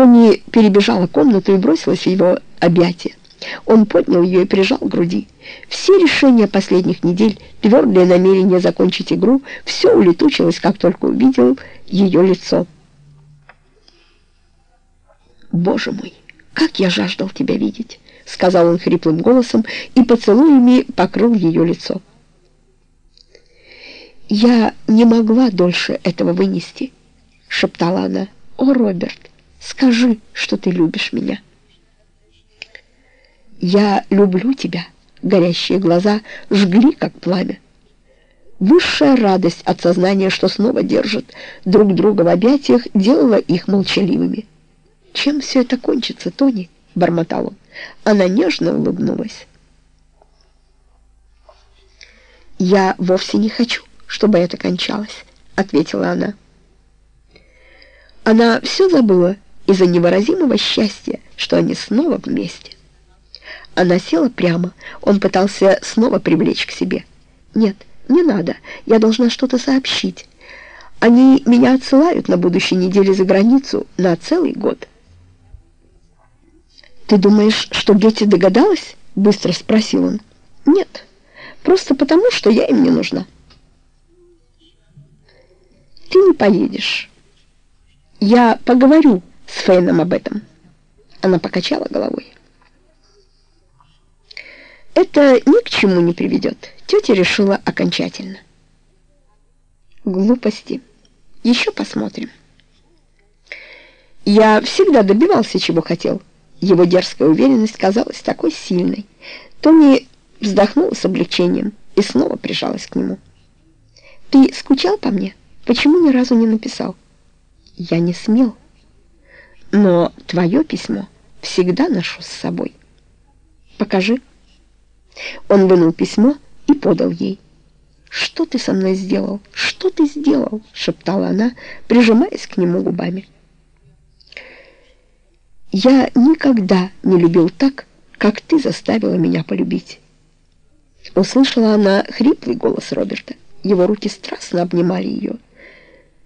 Тони перебежала комнату и бросилась в его объятия. Он поднял ее и прижал к груди. Все решения последних недель, твердое намерение закончить игру, все улетучилось, как только увидел ее лицо. «Боже мой, как я жаждал тебя видеть!» — сказал он хриплым голосом и поцелуями покрыл ее лицо. «Я не могла дольше этого вынести», — шептала она. «О, Роберт, скажи, что ты любишь меня». «Я люблю тебя», — горящие глаза жгли, как пламя. Высшая радость от сознания, что снова держат друг друга в объятиях, делала их молчаливыми. «Чем все это кончится, Тони?» — бормотал он. Она нежно улыбнулась. «Я вовсе не хочу, чтобы это кончалось», — ответила она. Она все забыла из-за невыразимого счастья, что они снова вместе. Она села прямо, он пытался снова привлечь к себе. «Нет, не надо, я должна что-то сообщить. Они меня отсылают на будущей неделе за границу на целый год». «Ты думаешь, что Гетти догадалась?» — быстро спросил он. «Нет, просто потому, что я им не нужна». «Ты не поедешь. Я поговорю с Фейном об этом». Она покачала головой. «Это ни к чему не приведет», — тетя решила окончательно. «Глупости. Еще посмотрим». «Я всегда добивался, чего хотел». Его дерзкая уверенность казалась такой сильной. Тони вздохнула с облегчением и снова прижалась к нему. «Ты скучал по мне? Почему ни разу не написал?» «Я не смел. Но твое письмо всегда ношу с собой. Покажи». Он вынул письмо и подал ей. «Что ты со мной сделал? Что ты сделал?» — шептала она, прижимаясь к нему губами. Я никогда не любил так, как ты заставила меня полюбить. Услышала она хриплый голос Роберта. Его руки страстно обнимали ее.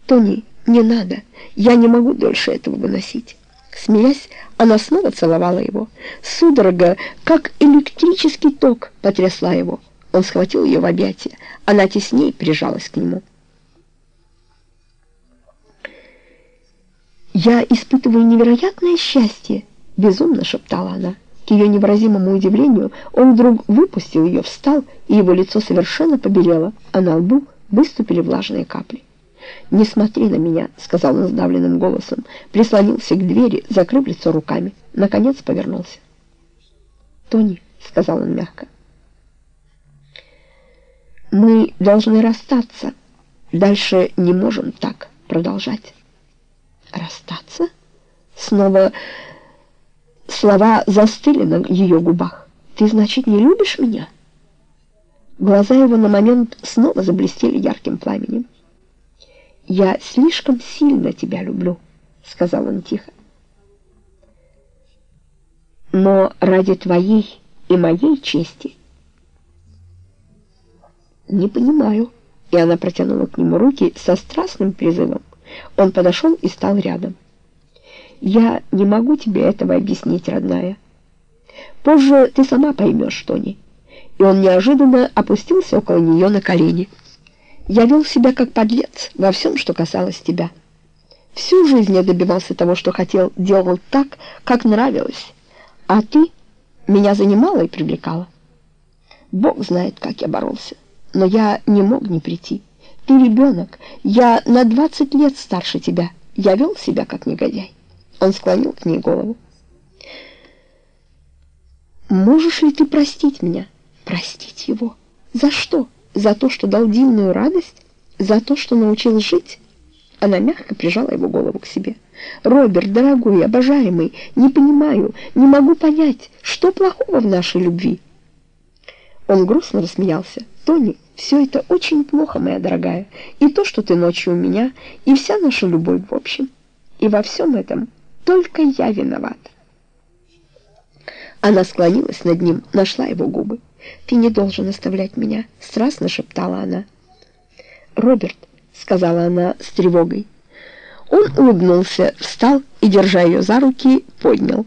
«Тони, не надо, я не могу дольше этого выносить». Смеясь, она снова целовала его. Судорога, как электрический ток, потрясла его. Он схватил ее в объятия. Она теснее прижалась к нему. «Я испытываю невероятное счастье!» — безумно шептала она. К ее невыразимому удивлению он вдруг выпустил ее, встал, и его лицо совершенно побелело, а на лбу выступили влажные капли. «Не смотри на меня», — сказал он сдавленным голосом, прислонился к двери, закрыв лицо руками. Наконец повернулся. «Тони», — сказал он мягко, — «мы должны расстаться. Дальше не можем так продолжать». Расстаться? Снова слова застыли на ее губах. Ты, значит, не любишь меня? Глаза его на момент снова заблестели ярким пламенем. «Я слишком сильно тебя люблю», — сказал он тихо. «Но ради твоей и моей чести...» «Не понимаю». И она протянула к нему руки со страстным призывом. Он подошел и стал рядом. «Я не могу тебе этого объяснить, родная. Позже ты сама поймешь, Тони». И он неожиданно опустился около нее на колени. «Я вел себя как подлец во всем, что касалось тебя. Всю жизнь я добивался того, что хотел, делал так, как нравилось. А ты меня занимала и привлекала. Бог знает, как я боролся, но я не мог не прийти». Ты ребенок, я на двадцать лет старше тебя. Я вел себя как негодяй. Он склонил к ней голову. Можешь ли ты простить меня? Простить его? За что? За то, что дал дивную радость? За то, что научил жить? Она мягко прижала его голову к себе. «Роберт, дорогой, обожаемый, не понимаю, не могу понять, что плохого в нашей любви?» Он грустно рассмеялся. «Тони, все это очень плохо, моя дорогая. И то, что ты ночью у меня, и вся наша любовь в общем. И во всем этом только я виноват. Она склонилась над ним, нашла его губы. «Ты не должен оставлять меня», — страстно шептала она. «Роберт», — сказала она с тревогой, Он улыбнулся, встал и, держа ее за руки, поднял.